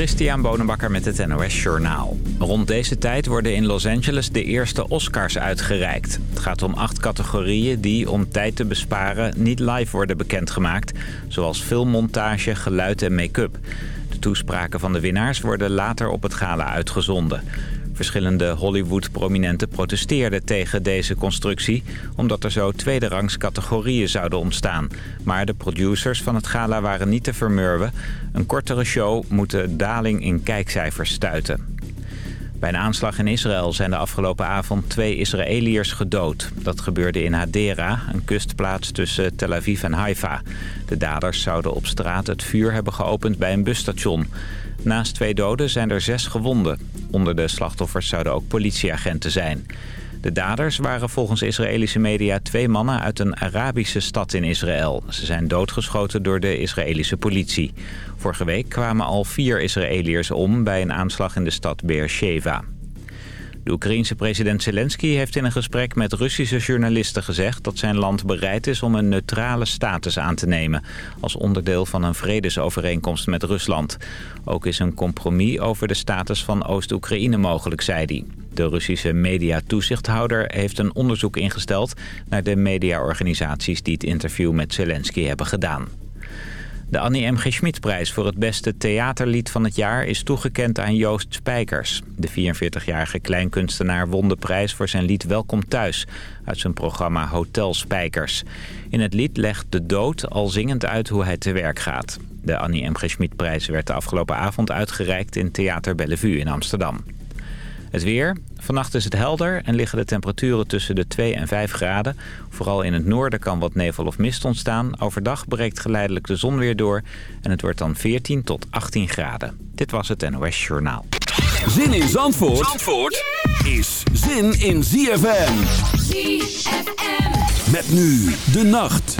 Christian Bonenbakker met het NOS Journaal. Rond deze tijd worden in Los Angeles de eerste Oscars uitgereikt. Het gaat om acht categorieën die, om tijd te besparen, niet live worden bekendgemaakt. Zoals filmmontage, geluid en make-up. De toespraken van de winnaars worden later op het gala uitgezonden. Verschillende Hollywood-prominenten protesteerden tegen deze constructie... omdat er zo tweederangs categorieën zouden ontstaan. Maar de producers van het gala waren niet te vermurwen. Een kortere show moet de daling in kijkcijfers stuiten. Bij een aanslag in Israël zijn de afgelopen avond twee Israëliërs gedood. Dat gebeurde in Hadera, een kustplaats tussen Tel Aviv en Haifa. De daders zouden op straat het vuur hebben geopend bij een busstation. Naast twee doden zijn er zes gewonden. Onder de slachtoffers zouden ook politieagenten zijn. De daders waren volgens Israëlische media twee mannen uit een Arabische stad in Israël. Ze zijn doodgeschoten door de Israëlische politie. Vorige week kwamen al vier Israëliërs om bij een aanslag in de stad Beersheva. De Oekraïense president Zelensky heeft in een gesprek met Russische journalisten gezegd dat zijn land bereid is om een neutrale status aan te nemen als onderdeel van een vredesovereenkomst met Rusland. Ook is een compromis over de status van Oost-Oekraïne mogelijk, zei hij. De Russische mediatoezichthouder heeft een onderzoek ingesteld naar de mediaorganisaties die het interview met Zelensky hebben gedaan. De Annie M. G. Schmid-prijs voor het beste theaterlied van het jaar is toegekend aan Joost Spijkers. De 44-jarige kleinkunstenaar won de prijs voor zijn lied Welkom Thuis uit zijn programma Hotel Spijkers. In het lied legt de dood al zingend uit hoe hij te werk gaat. De Annie M. G. Schmid-prijs werd de afgelopen avond uitgereikt in Theater Bellevue in Amsterdam. Het weer. Vannacht is het helder en liggen de temperaturen tussen de 2 en 5 graden. Vooral in het noorden kan wat nevel of mist ontstaan. Overdag breekt geleidelijk de zon weer door. En het wordt dan 14 tot 18 graden. Dit was het NOS Journaal. Zin in Zandvoort, Zandvoort is zin in ZFM. ZFM. Met nu de nacht.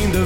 In de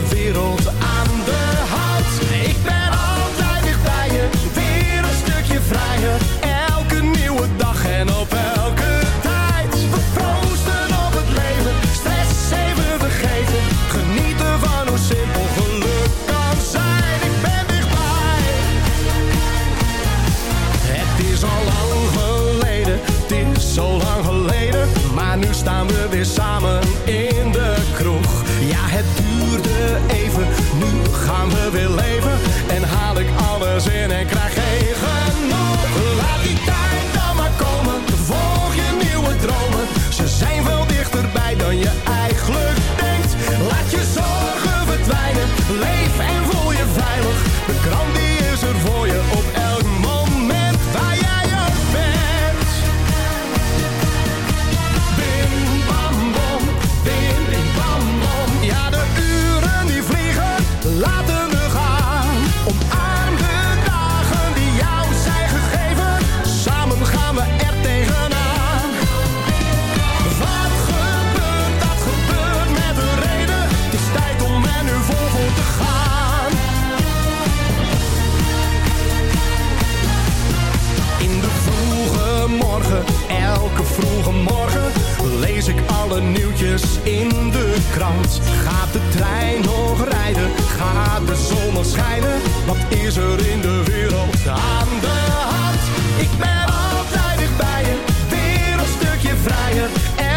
alle nieuwtjes in de krant. Gaat de trein nog rijden? Gaat de zon nog schijnen? Wat is er in de wereld aan de hand? Ik ben altijd bij je, weer een stukje vrijer.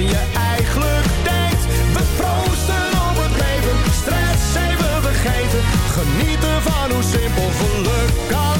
dan je eigenlijk denkt. We proosten op het leven, stress even vergeten. Genieten van hoe simpel geluk kan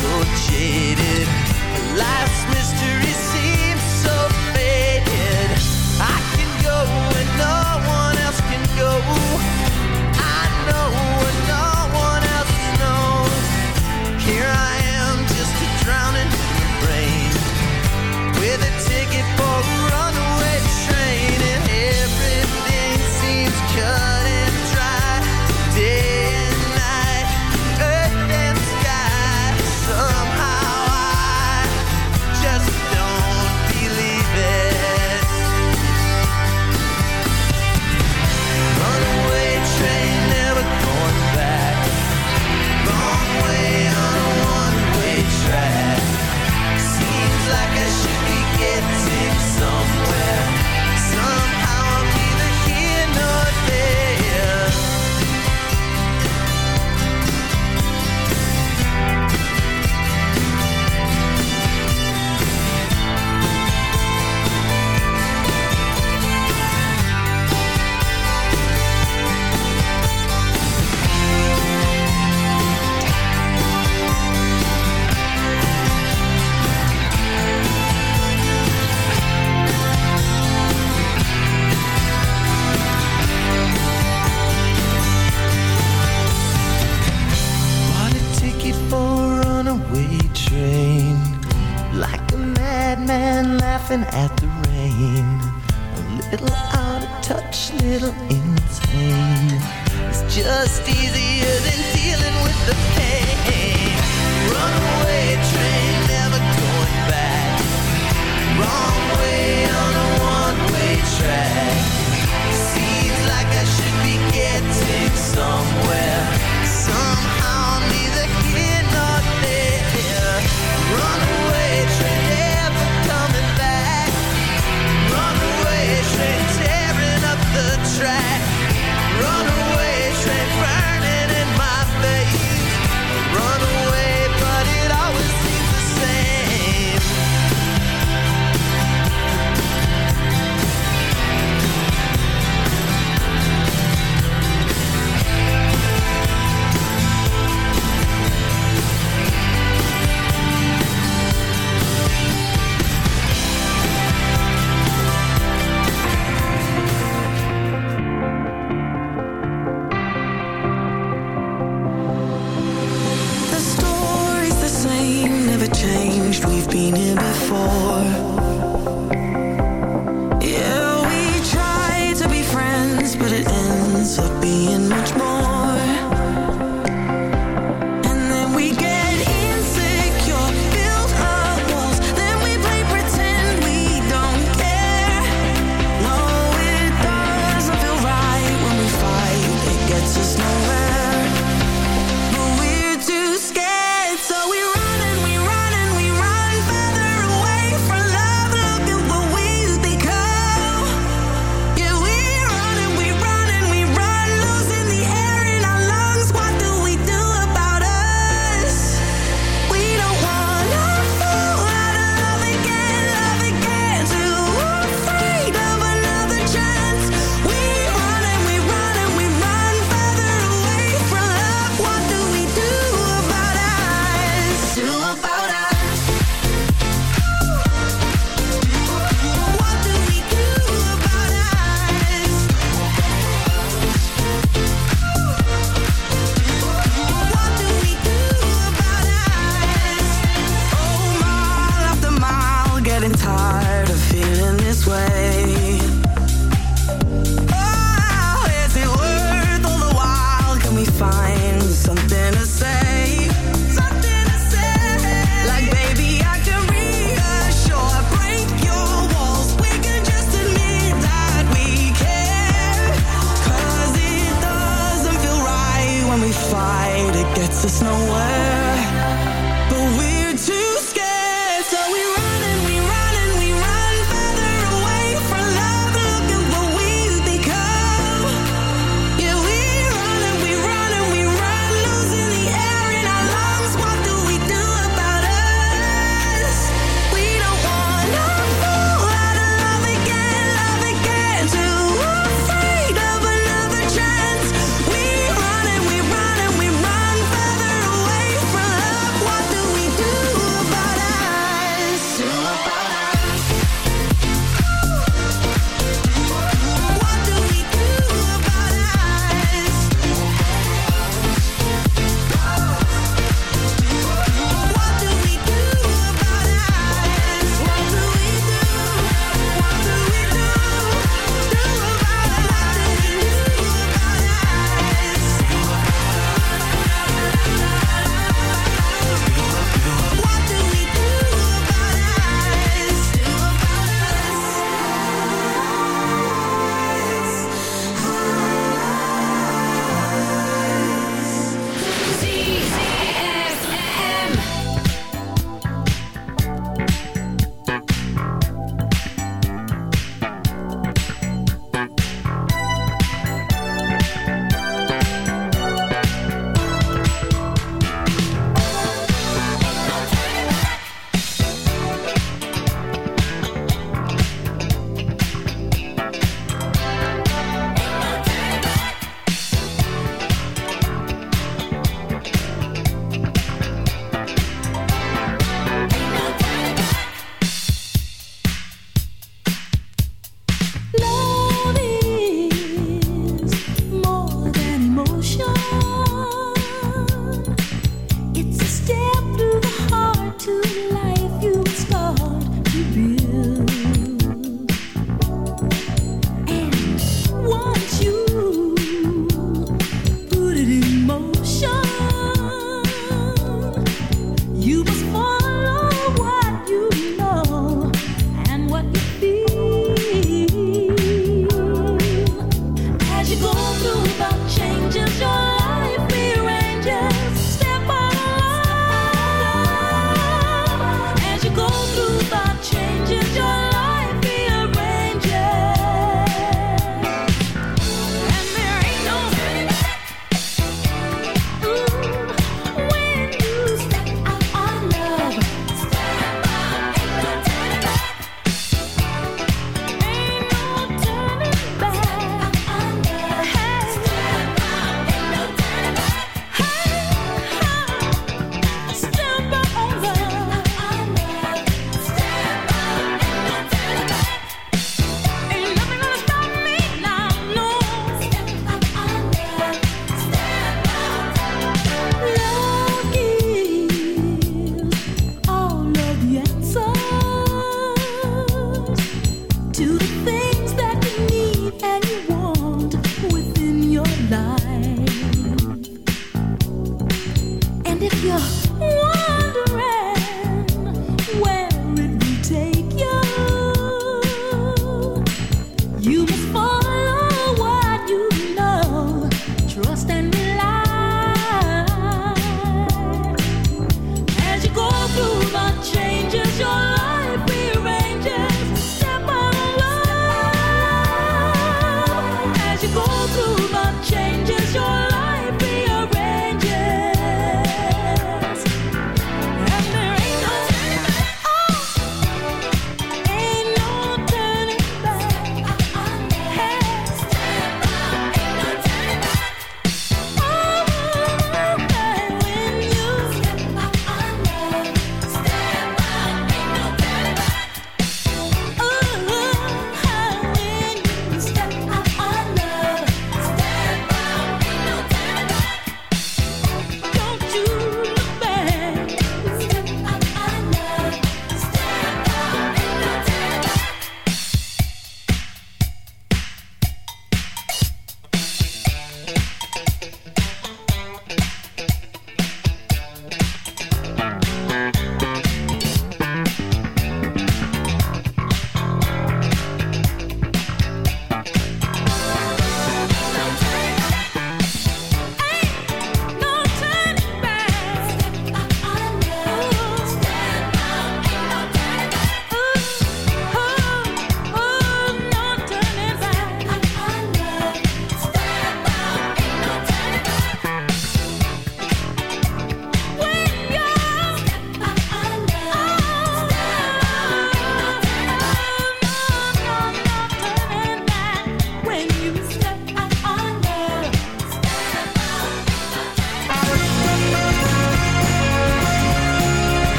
so jaded? Life's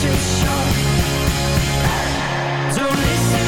too short. Don't listen.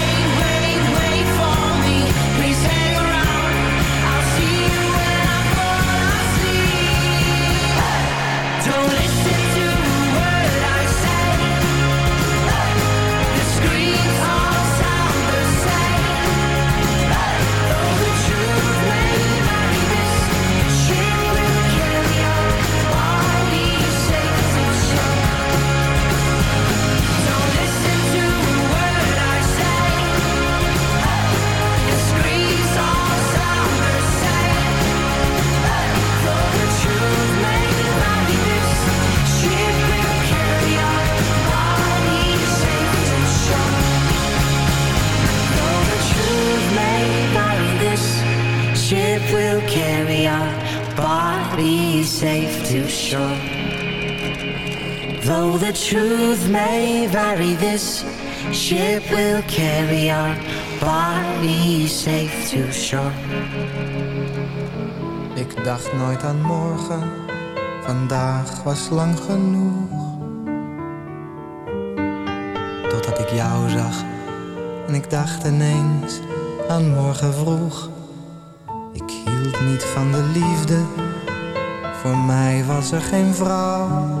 this ship will carry our bodies safe to shore. Ik dacht nooit aan morgen, vandaag was lang genoeg. Totdat ik jou zag en ik dacht ineens aan morgen vroeg. Ik hield niet van de liefde, voor mij was er geen vrouw.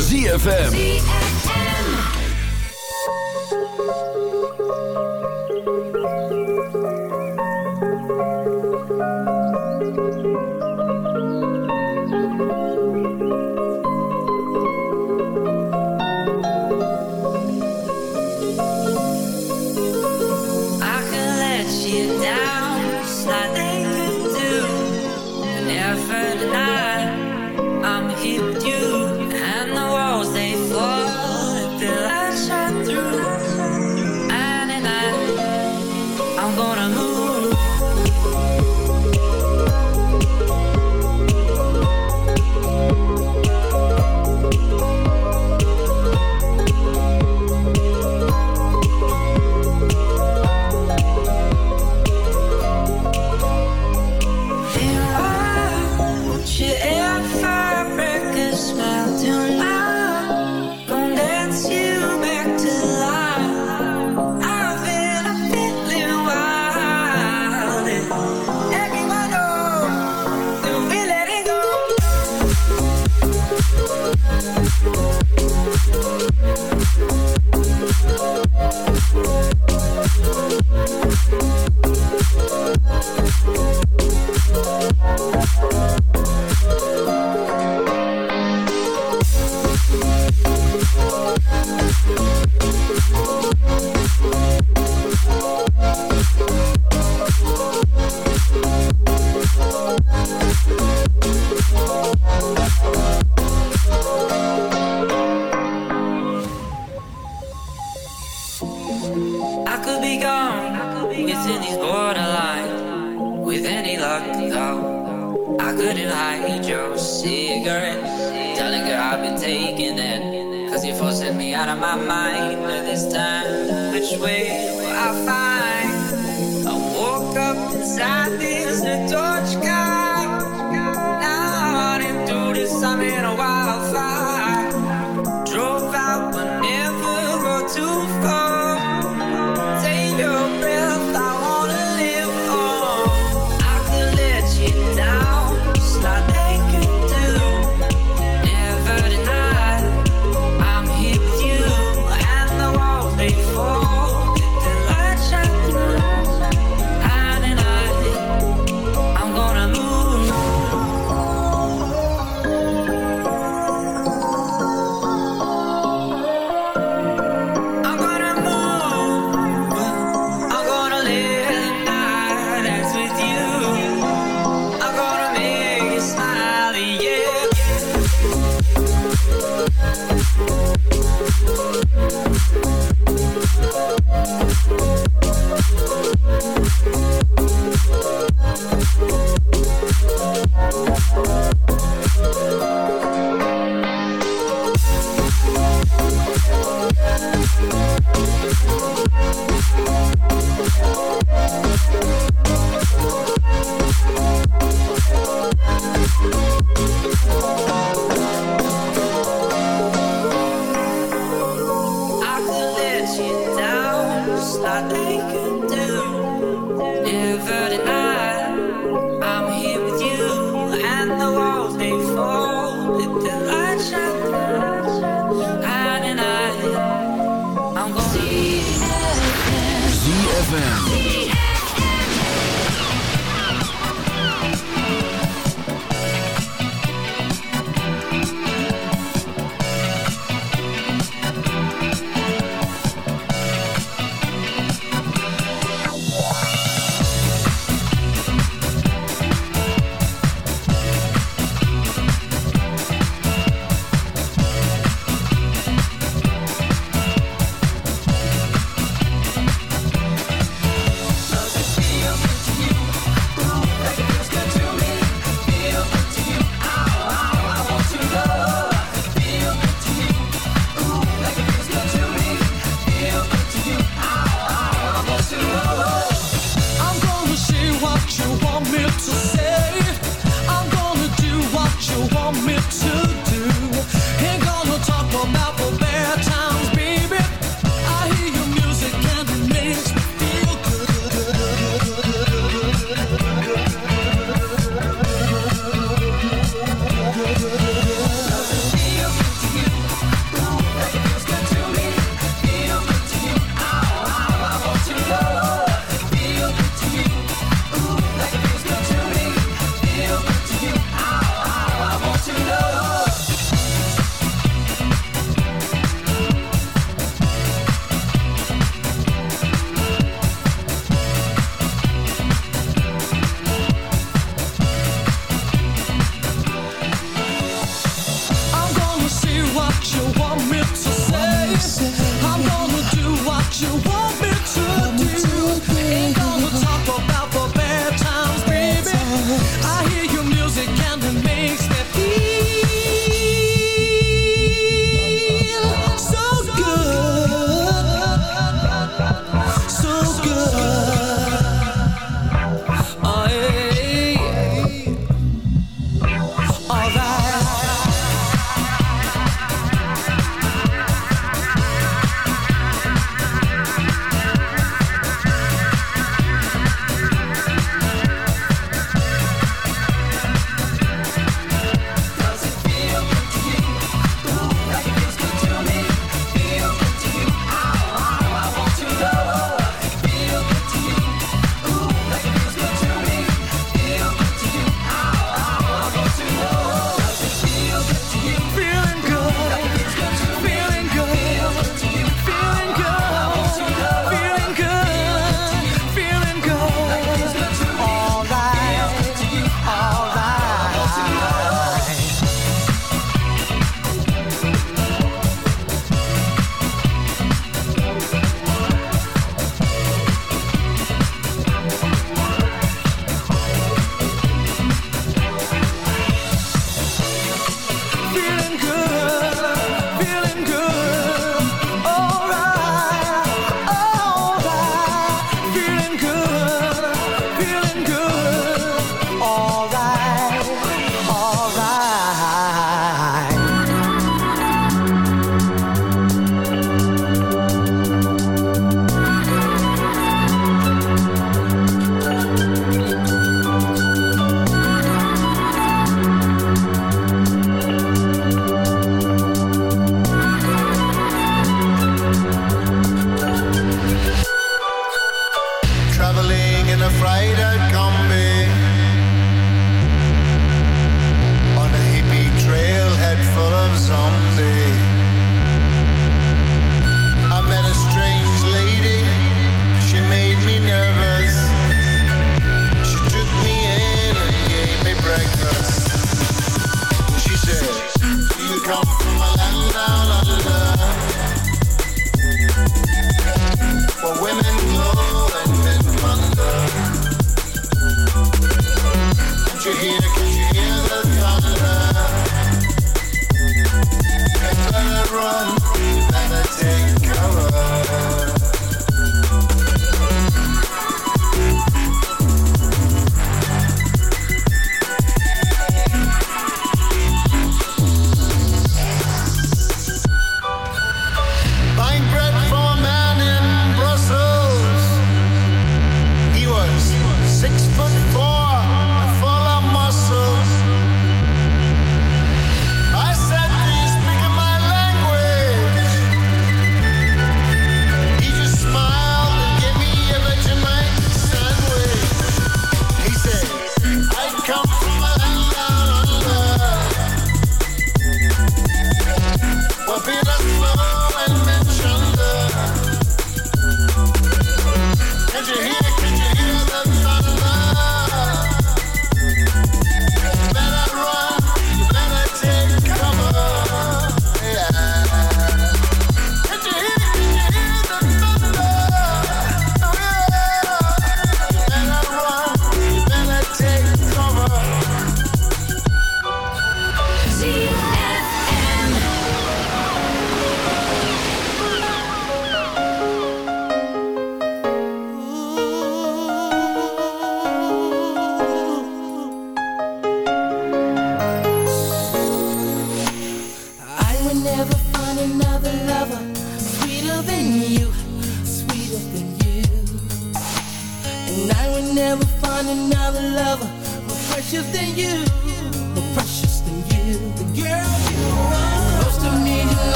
ZFM.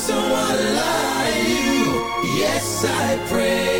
someone like you. Yes, I pray.